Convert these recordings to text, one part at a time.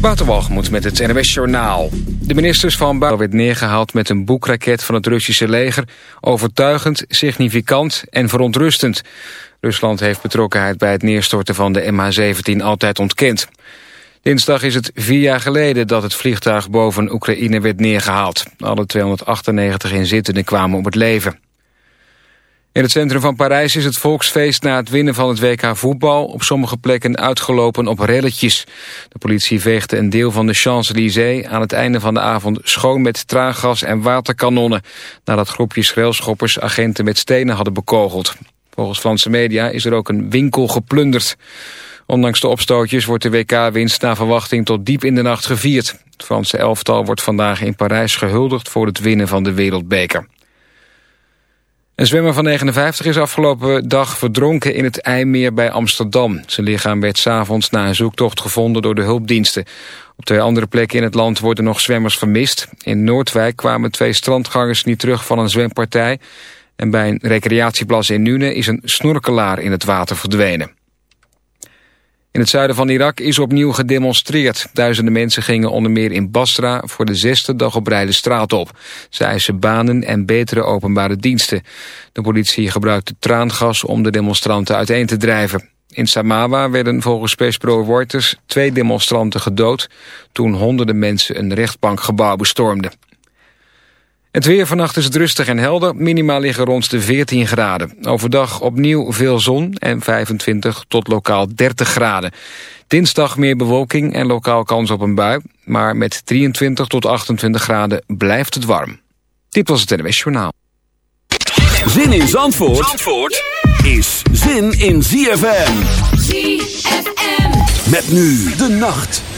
Waterwalgemoed met het NWS Journaal. De ministers van Buitenlandse werd neergehaald met een boekraket van het Russische leger. Overtuigend, significant en verontrustend. Rusland heeft betrokkenheid bij het neerstorten van de MH17 altijd ontkend. Dinsdag is het vier jaar geleden dat het vliegtuig boven Oekraïne werd neergehaald. Alle 298 inzittenden kwamen om het leven. In het centrum van Parijs is het volksfeest na het winnen van het WK voetbal op sommige plekken uitgelopen op relletjes. De politie veegde een deel van de Champs-Élysées aan het einde van de avond schoon met traangas en waterkanonnen, nadat groepjes railschoppers agenten met stenen hadden bekogeld. Volgens Franse media is er ook een winkel geplunderd. Ondanks de opstootjes wordt de WK-winst naar verwachting tot diep in de nacht gevierd. Het Franse elftal wordt vandaag in Parijs gehuldigd voor het winnen van de wereldbeker. Een zwemmer van 59 is afgelopen dag verdronken in het IJmeer bij Amsterdam. Zijn lichaam werd s'avonds na een zoektocht gevonden door de hulpdiensten. Op twee andere plekken in het land worden nog zwemmers vermist. In Noordwijk kwamen twee strandgangers niet terug van een zwempartij. En bij een recreatieplas in Nune is een snorkelaar in het water verdwenen. In het zuiden van Irak is opnieuw gedemonstreerd. Duizenden mensen gingen onder meer in Basra voor de zesde dag op rij straat op. Ze eisen banen en betere openbare diensten. De politie gebruikte traangas om de demonstranten uiteen te drijven. In Samawa werden volgens Pespro Reuters twee demonstranten gedood... toen honderden mensen een rechtbankgebouw bestormden. Het weer vannacht is het rustig en helder. Minima liggen rond de 14 graden. Overdag opnieuw veel zon en 25 tot lokaal 30 graden. Dinsdag meer bewolking en lokaal kans op een bui. Maar met 23 tot 28 graden blijft het warm. Dit was het NWS Journaal. Zin in Zandvoort, Zandvoort is zin in ZFM. ZFM. Met nu de nacht.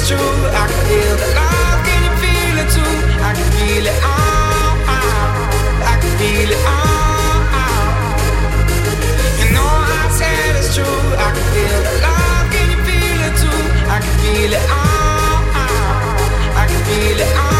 it's true. I can feel the love, can you feel it too? I can feel it all out. I can feel it all out. You know I said it's true. I can feel the love, can you feel it too? I can feel it all out. I can feel it all.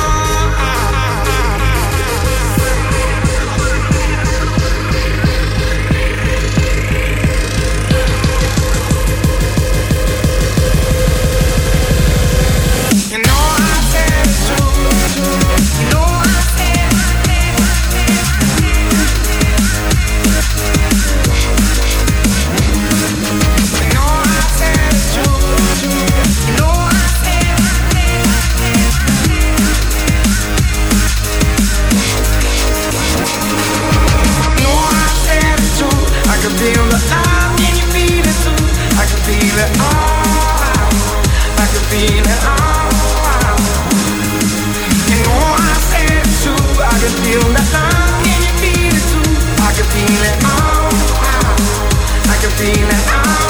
seen.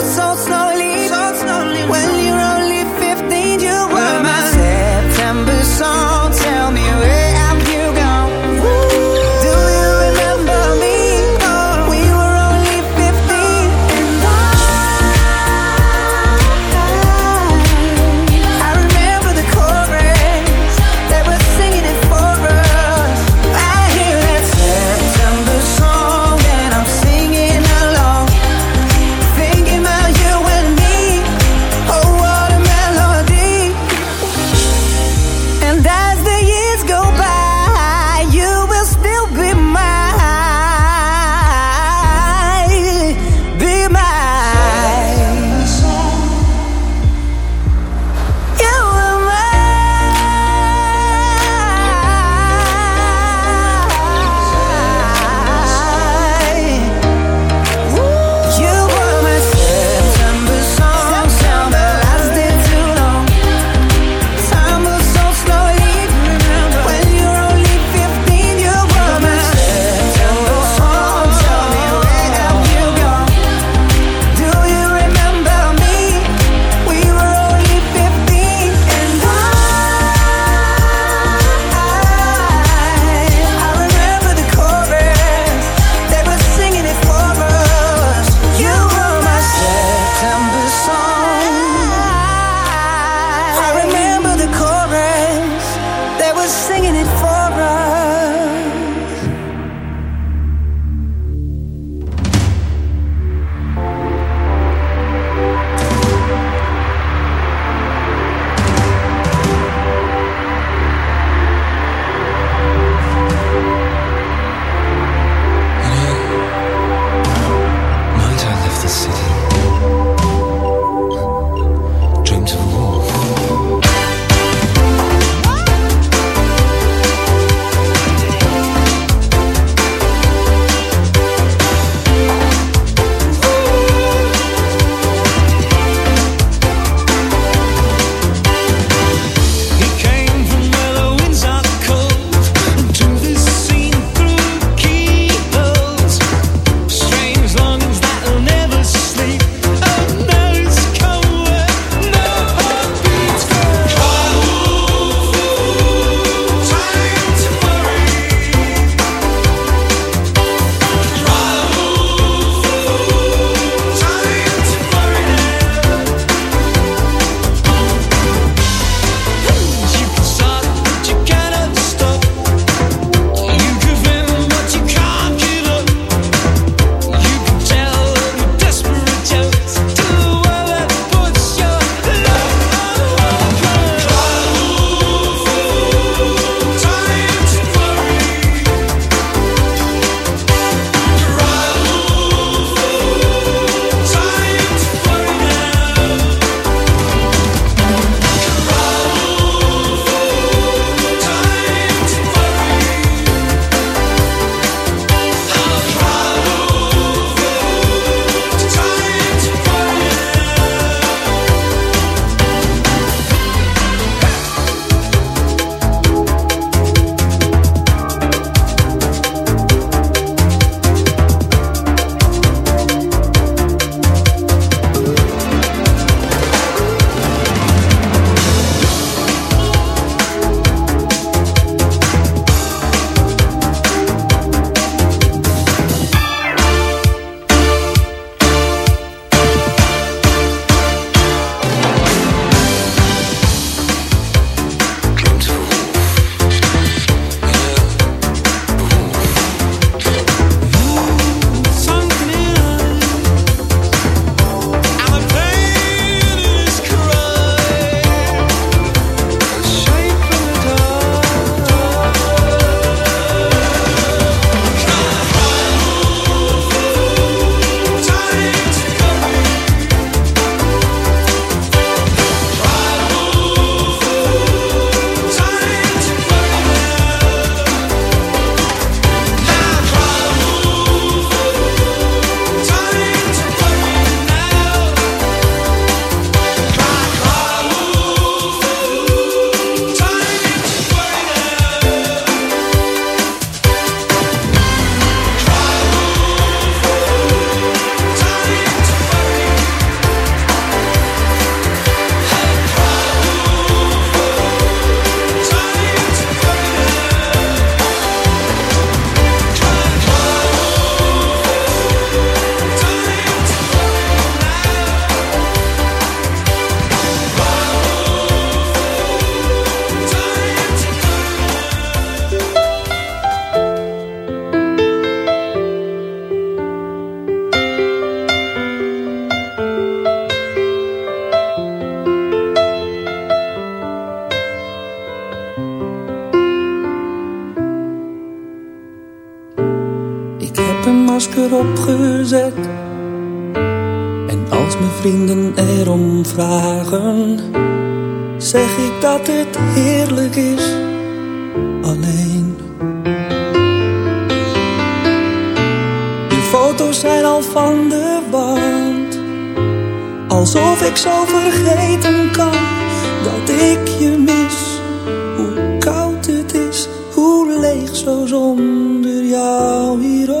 하늘야 위로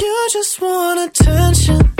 You just want attention.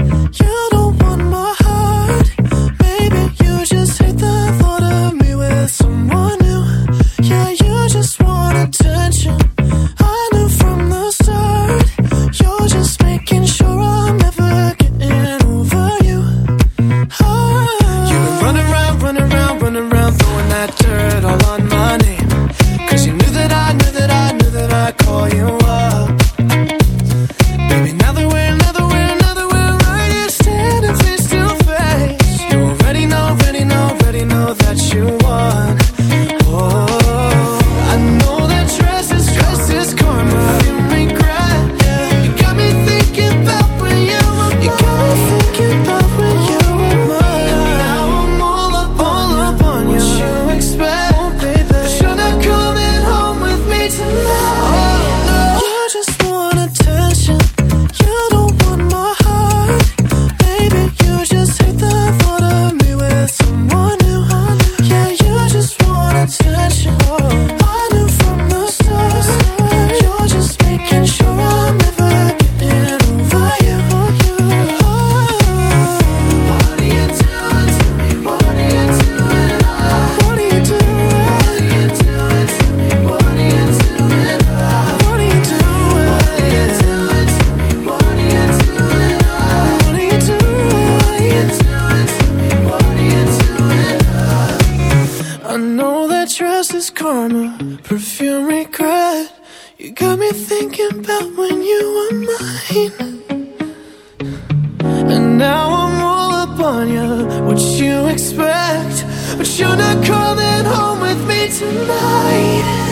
You're have come home with me tonight.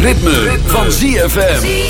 ritme, van ZFM.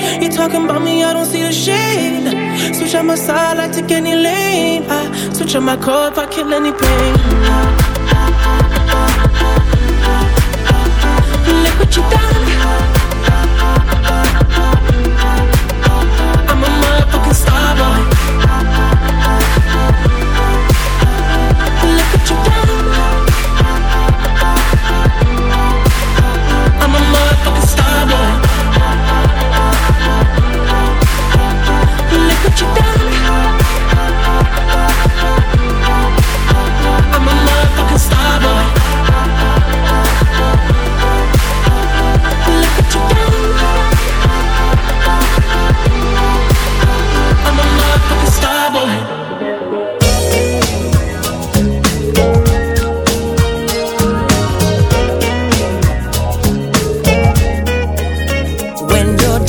talking about me, I don't see the shade. Switch out my side, I take any lane. I switch out my core if I kill any pain. Look what you done.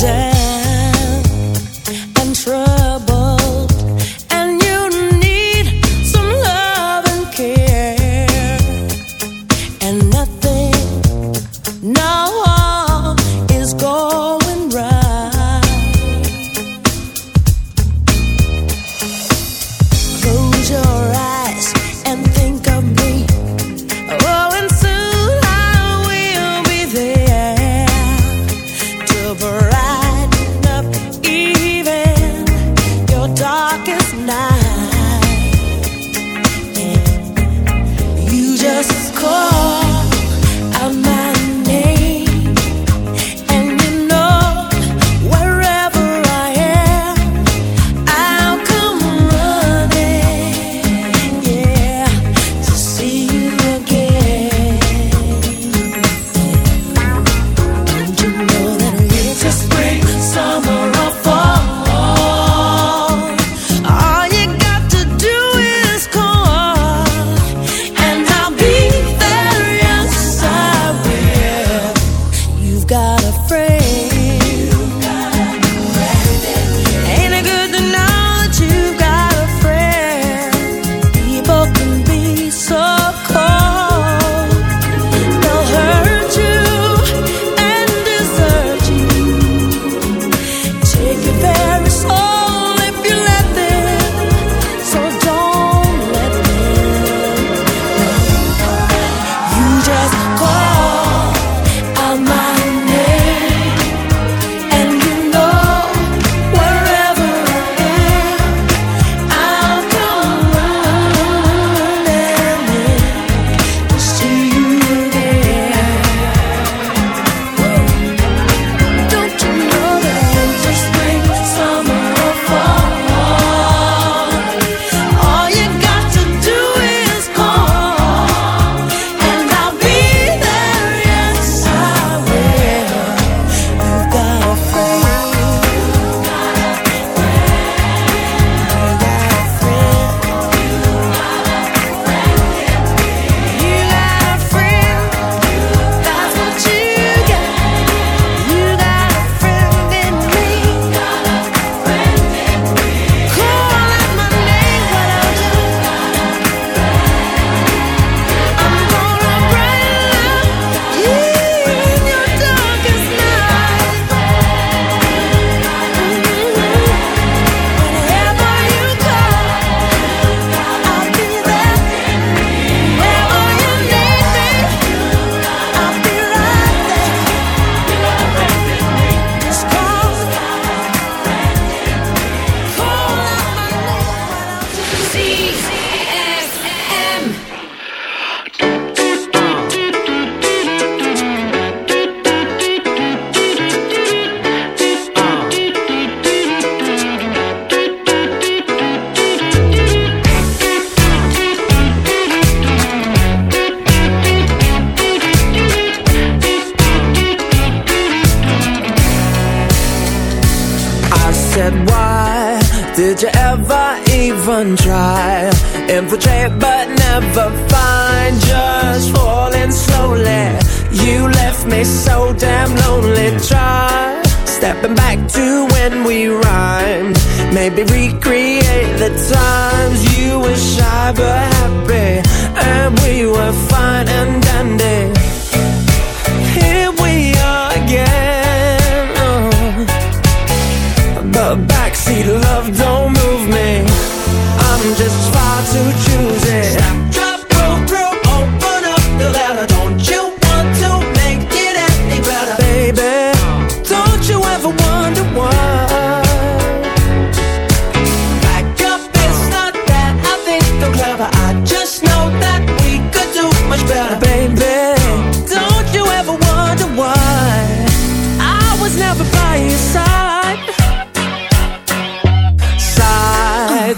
day. Think back to when we rhymed. Maybe recreate the times You were shy but happy And we were fine and dandy.